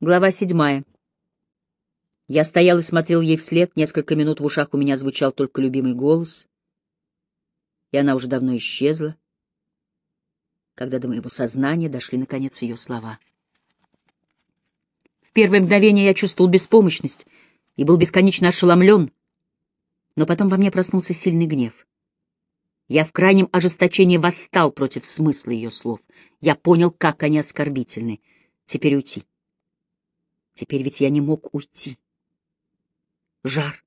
Глава седьмая. Я стоял и смотрел ей вслед, несколько минут в ушах у меня звучал только любимый голос, и она уже давно исчезла, когда до моего сознания дошли, наконец, ее слова. В первое мгновение я чувствовал беспомощность и был бесконечно ошеломлен, но потом во мне проснулся сильный гнев. Я в крайнем ожесточении восстал против смысла ее слов. Я понял, как они оскорбительны. Теперь уйти. Теперь ведь я не мог уйти. Жар,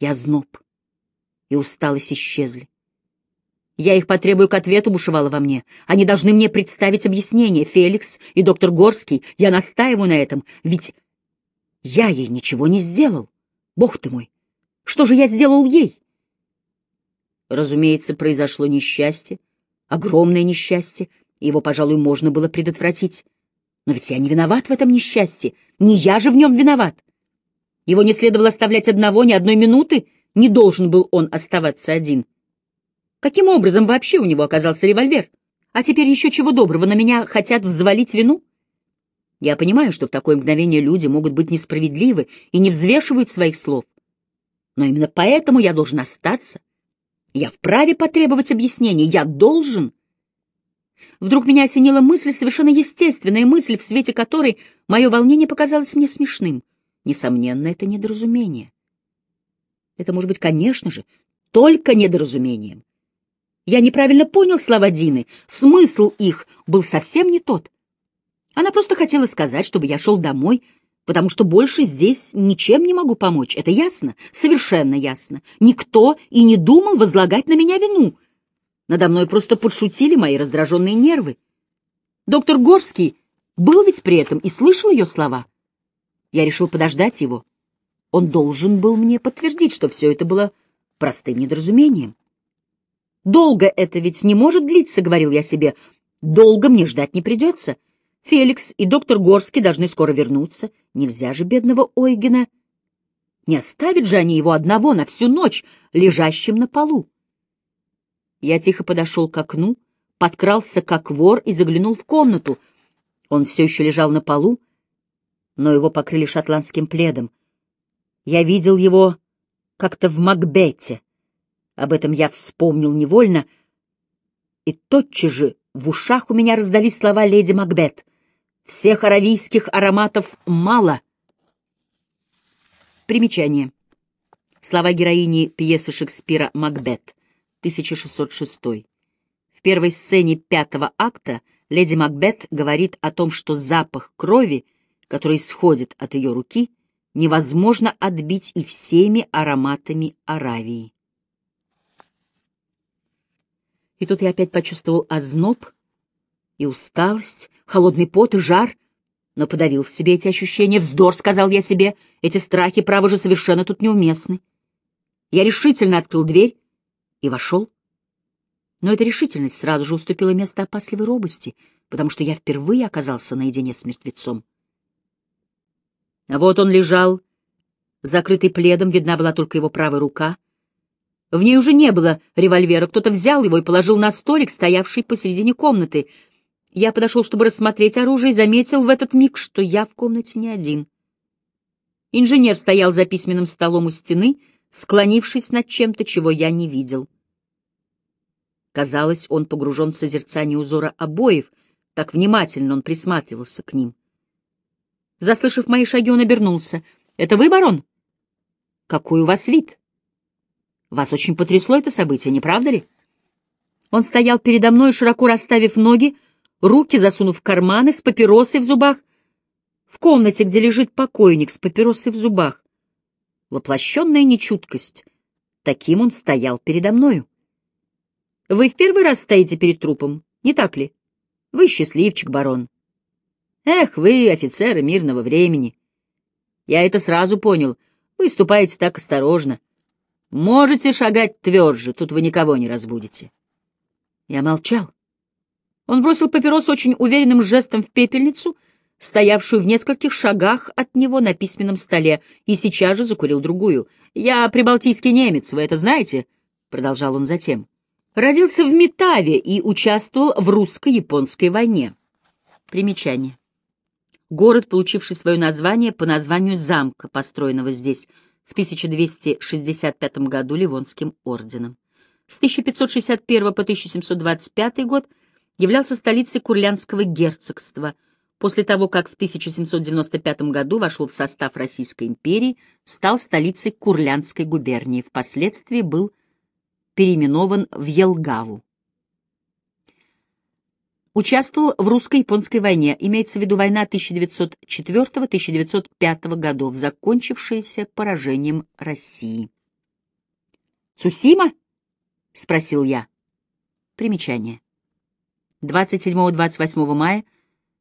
я зноб, и усталость исчезли. Я их потребую к ответу, бушевало во мне. Они должны мне представить объяснение. Феликс и доктор Горский, я настаиваю на этом, ведь я ей ничего не сделал. Бог ты мой, что же я сделал ей? Разумеется, произошло несчастье, огромное несчастье, его, пожалуй, можно было предотвратить. Но ведь я не виноват в этом несчастье, не я же в нем виноват. Его не следовало оставлять одного, ни одной минуты, не должен был он оставаться один. Каким образом вообще у него оказался револьвер? А теперь еще чего доброго, на меня хотят взвалить вину? Я понимаю, что в такое мгновение люди могут быть несправедливы и не взвешивают своих слов. Но именно поэтому я должен остаться. Я вправе потребовать объяснений, я должен. Вдруг меня осенила мысль, совершенно естественная мысль, в свете которой мое волнение показалось мне смешным. Несомненно, это недоразумение. Это может быть, конечно же, только недоразумением. Я неправильно понял слова Дины, смысл их был совсем не тот. Она просто хотела сказать, чтобы я шел домой, потому что больше здесь ничем не могу помочь. Это ясно? Совершенно ясно. Никто и не думал возлагать на меня вину — надо мной просто подшутили мои раздраженные нервы. Доктор Горский был ведь при этом и слышал ее слова. Я решил подождать его. Он должен был мне подтвердить, что все это было простым недоразумением. «Долго это ведь не может длиться», — говорил я себе. «Долго мне ждать не придется. Феликс и доктор Горский должны скоро вернуться. Нельзя же бедного Ойгена. Не оставят же они его одного на всю ночь, лежащим на полу. Я тихо подошел к окну, подкрался как вор и заглянул в комнату. Он все еще лежал на полу, но его покрыли шотландским пледом. Я видел его как-то в Макбете. Об этом я вспомнил невольно, и тотчас же в ушах у меня раздались слова леди Макбет. «Всех аравийских ароматов мало». Примечание. Слова героини пьесы Шекспира «Макбет». 1606. В первой сцене пятого акта леди Макбет говорит о том, что запах крови, который исходит от ее руки, невозможно отбить и всеми ароматами Аравии. И тут я опять почувствовал озноб и усталость, холодный пот и жар, но подавил в себе эти ощущения. Вздор, сказал я себе, эти страхи, право же, совершенно тут неуместны. Я решительно открыл дверь, и вошел. Но эта решительность сразу же уступила место опасливой робости, потому что я впервые оказался наедине с мертвецом. А вот он лежал, закрытый пледом, видна была только его правая рука. В ней уже не было револьвера, кто-то взял его и положил на столик, стоявший посередине комнаты. Я подошел, чтобы рассмотреть оружие, и заметил в этот миг, что я в комнате не один. Инженер стоял за письменным столом у стены, склонившись над чем-то, чего я не видел. Казалось, он погружен в созерцание узора обоев, так внимательно он присматривался к ним. Заслышав мои шаги, он обернулся. — Это вы, барон? — Какой у вас вид? — Вас очень потрясло это событие, не правда ли? Он стоял передо мной, широко расставив ноги, руки засунув в карманы, с папиросой в зубах, в комнате, где лежит покойник с папиросой в зубах воплощенная нечуткость. Таким он стоял передо мною. Вы в первый раз стоите перед трупом, не так ли? Вы счастливчик, барон. Эх, вы, офицеры мирного времени. Я это сразу понял. Вы ступаете так осторожно. Можете шагать тверже, тут вы никого не разбудите. Я молчал. Он бросил папирос очень уверенным жестом в пепельницу — стоявшую в нескольких шагах от него на письменном столе, и сейчас же закурил другую. «Я прибалтийский немец, вы это знаете?» — продолжал он затем. «Родился в Метаве и участвовал в русско-японской войне». Примечание. город, получивший свое название по названию замка, построенного здесь в 1265 году Ливонским орденом. С 1561 по 1725 год являлся столицей Курлянского герцогства. После того, как в 1795 году вошел в состав Российской империи, стал столицей Курлянской губернии, впоследствии был переименован в Елгаву. Участвовал в русско-японской войне, имеется в виду война 1904-1905 годов, закончившаяся поражением России. «Цусима?» — спросил я. Примечание. 27-28 мая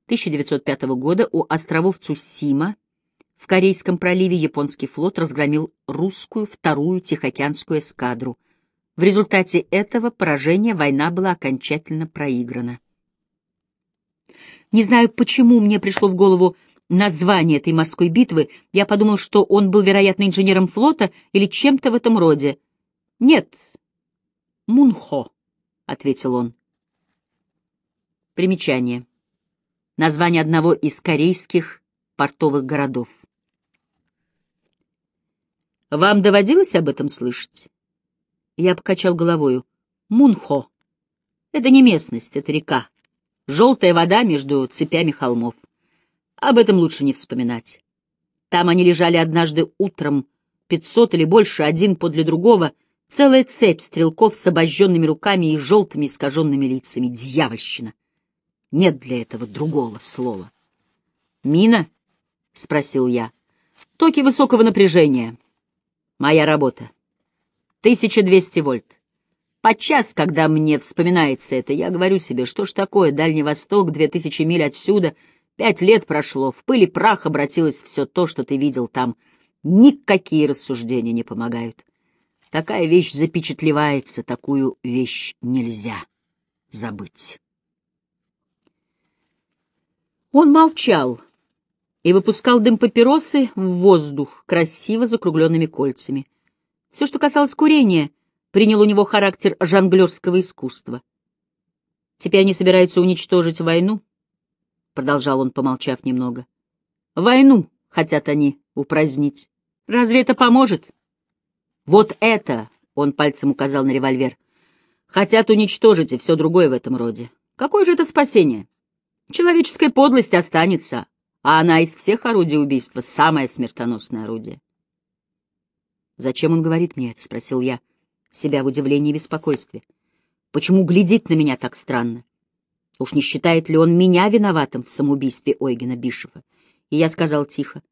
1905 года у островов Цусима в Корейском проливе японский флот разгромил русскую вторую Тихоокеанскую эскадру. В результате этого поражения война была окончательно проиграна. Не знаю, почему мне пришло в голову название этой морской битвы. Я подумал, что он был, вероятно, инженером флота или чем-то в этом роде. Нет, Мунхо, — ответил он. Примечание. Название одного из корейских портовых городов. Вам доводилось об этом слышать? Я покачал головою. Мунхо. Это не местность, это река. Желтая вода между цепями холмов. Об этом лучше не вспоминать. Там они лежали однажды утром, пятьсот или больше, один подле другого, целая цепь стрелков с обожженными руками и желтыми искаженными лицами. Дьявольщина! Нет для этого другого слова. «Мина?» — спросил я. «Токи высокого напряжения. Моя работа. 1200 вольт. Подчас, когда мне вспоминается это, я говорю себе, что ж такое, Дальний Восток, две тысячи миль отсюда, пять лет прошло, в пыли прах обратилось все то, что ты видел там. Никакие рассуждения не помогают. Такая вещь запечатлевается, такую вещь нельзя забыть. Он молчал и выпускал дым папиросы в воздух красиво закругленными кольцами. Все, что касалось курения, принял у него характер жонглерского искусства. «Теперь они собираются уничтожить войну», — продолжал он, помолчав немного. «Войну хотят они упразднить. Разве это поможет?» «Вот это», — он пальцем указал на револьвер, — «хотят уничтожить и все другое в этом роде. Какое же это спасение? Человеческая подлость останется, а она из всех орудий убийства самое смертоносное орудие». «Зачем он говорит мне это?» — спросил я себя в удивлении и беспокойстве. Почему глядит на меня так странно? Уж не считает ли он меня виноватым в самоубийстве Ойгена Бишева? И я сказал тихо.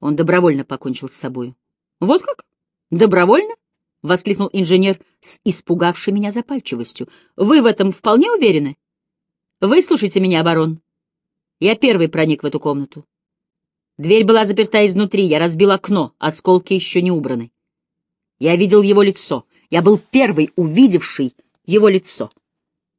Он добровольно покончил с собой. Вот как? Добровольно? — воскликнул инженер с испугавшей меня запальчивостью. — Вы в этом вполне уверены? Выслушайте меня, барон. Я первый проник в эту комнату. Дверь была заперта изнутри, я разбил окно, осколки еще не убраны. Я видел его лицо, я был первый, увидевший его лицо.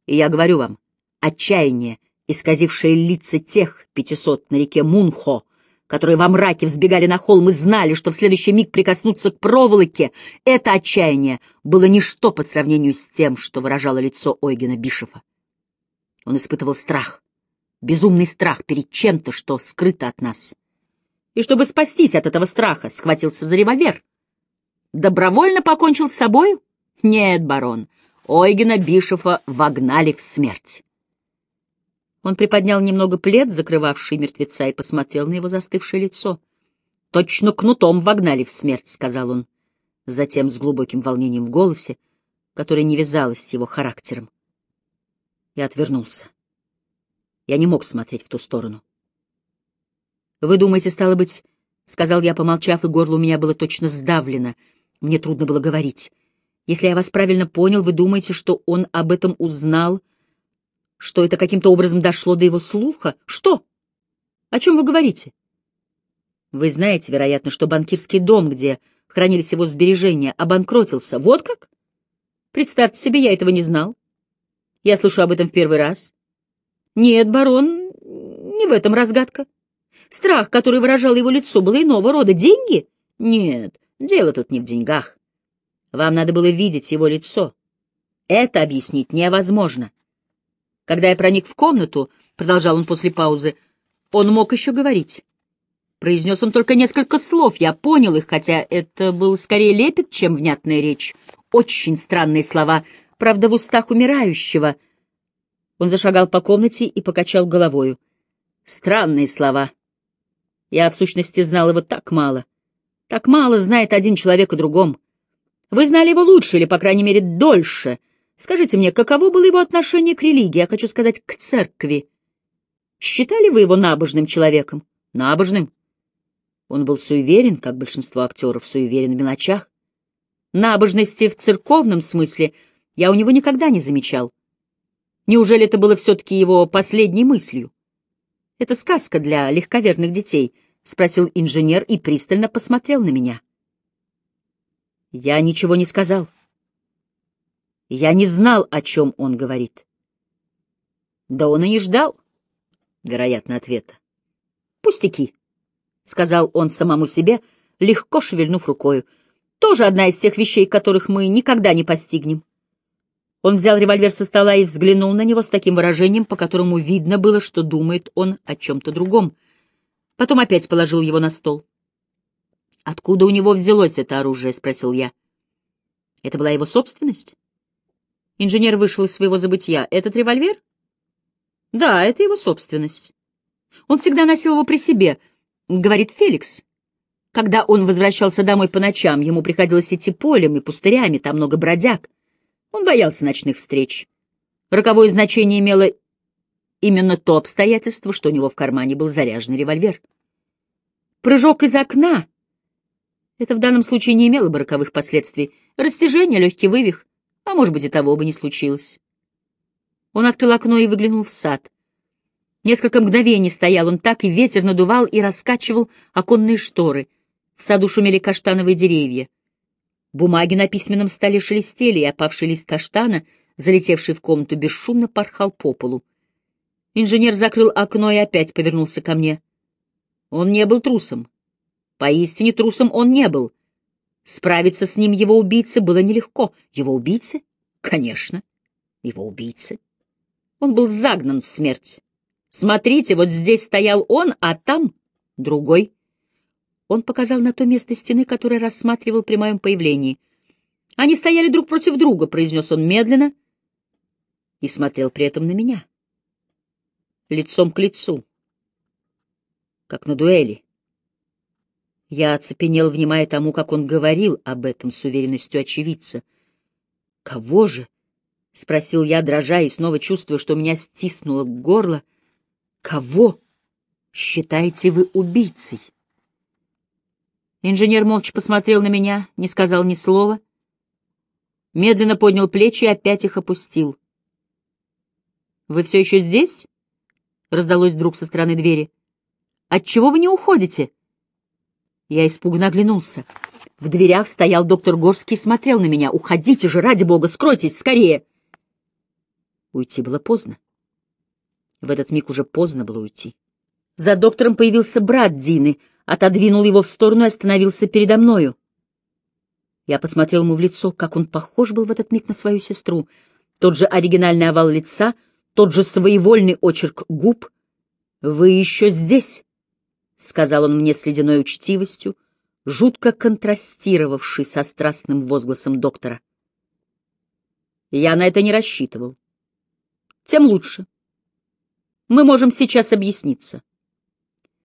И я говорю вам, отчаяние, исказившее лица тех пятисот на реке Мунхо, которые во мраке взбегали на холм и знали, что в следующий миг прикоснутся к проволоке, это отчаяние было ничто по сравнению с тем, что выражало лицо Ойгена Бишева. Он испытывал страх, безумный страх перед чем-то, что скрыто от нас. И чтобы спастись от этого страха, схватился за револьвер — Добровольно покончил с собой? Нет, барон, Ойгена Бишефа вогнали в смерть. Он приподнял немного плед, закрывавший мертвеца, и посмотрел на его застывшее лицо. «Точно кнутом вогнали в смерть», — сказал он, затем с глубоким волнением в голосе, которое не вязалось с его характером. Я отвернулся. Я не мог смотреть в ту сторону. «Вы думаете, стало быть...» — сказал я, помолчав, и горло у меня было точно сдавлено — мне трудно было говорить. Если я вас правильно понял, вы думаете, что он об этом узнал, что это каким-то образом дошло до его слуха? Что? О чем вы говорите? Вы знаете, вероятно, что банкирский дом, где хранились его сбережения, обанкротился. Вот как? Представьте себе, я этого не знал. Я слышу об этом в первый раз. Нет, барон, не в этом разгадка. Страх, который выражал его лицо, был иного рода. Деньги? Нет, Дело тут не в деньгах. Вам надо было видеть его лицо. Это объяснить невозможно. Когда я проник в комнату, — продолжал он после паузы, — Он мог еще говорить. Произнес он только несколько слов, я понял их, хотя это был скорее лепет, чем внятная речь. Очень странные слова, правда, в устах умирающего. Он зашагал по комнате и покачал головою. Странные слова. Я, в сущности, знал его так мало. Так мало знает один человек о другом. Вы знали его лучше, или, по крайней мере, дольше. Скажите мне, каково было его отношение к религии, я хочу сказать, к церкви? Считали вы его набожным человеком? Набожным? Он был суеверен, как большинство актеров, суеверен в мелочах. Набожности в церковном смысле я у него никогда не замечал. Неужели это было все-таки его последней мыслью? Это сказка для легковерных детей —— спросил инженер и пристально посмотрел на меня. Я ничего не сказал. Я не знал, о чем он говорит. Да он и не ждал, вероятно, ответа. «Пустяки», — сказал он самому себе, легко шевельнув рукою. «Тоже одна из тех вещей, которых мы никогда не постигнем». Он взял револьвер со стола и взглянул на него с таким выражением, по которому видно было, что думает он о чем-то другом — Потом опять положил его на стол. «Откуда у него взялось это оружие?» — спросил я. «Это была его собственность?» Инженер вышел из своего забытья. «Этот револьвер?» «Да, это его собственность. Он всегда носил его при себе», — говорит Феликс. Когда он возвращался домой по ночам, ему приходилось идти полем и пустырями, там много бродяг. Он боялся ночных встреч. Роковое значение имело именно то обстоятельство, что у него в кармане был заряженный револьвер. Прыжок из окна — это в данном случае не имело бы роковых последствий. Растяжение, легкий вывих, а может быть и того бы не случилось. Он открыл окно и выглянул в сад. Несколько мгновений стоял он так, и ветер надувал и раскачивал оконные шторы. В саду шумели каштановые деревья. Бумаги на письменном столе шелестели, и опавший лист каштана, залетевший в комнату, бесшумно порхал по полу. Инженер закрыл окно и опять повернулся ко мне. Он не был трусом. Поистине трусом он не был. Справиться с ним его убийце было нелегко. Его убийце? Конечно, его убийце. Он был загнан в смерть. Смотрите, вот здесь стоял он, а там другой. Он показал на то место стены, которое рассматривал при моем появлении. Они стояли друг против друга, произнес он медленно и смотрел при этом на меня лицом к лицу, как на дуэли. Я оцепенел, внимая тому, как он говорил об этом с уверенностью очевидца. «Кого же?» — спросил я, дрожа и снова чувствуя, что меня стиснуло горло. «Кого считаете вы убийцей?» Инженер молча посмотрел на меня, не сказал ни слова, медленно поднял плечи и опять их опустил. «Вы все еще здесь?» — раздалось вдруг со стороны двери. «Отчего вы не уходите?» Я испуганно оглянулся. В дверях стоял доктор Горский и смотрел на меня. «Уходите же, ради бога, скройтесь, скорее!» Уйти было поздно. В этот миг уже поздно было уйти. За доктором появился брат Дины, отодвинул его в сторону и остановился передо мною. Я посмотрел ему в лицо, как он похож был в этот миг на свою сестру. Тот же оригинальный овал лица — тот же своевольный очерк губ. «Вы еще здесь», — сказал он мне с ледяной учтивостью, жутко контрастировавший со страстным возгласом доктора. Я на это не рассчитывал. Тем лучше. Мы можем сейчас объясниться.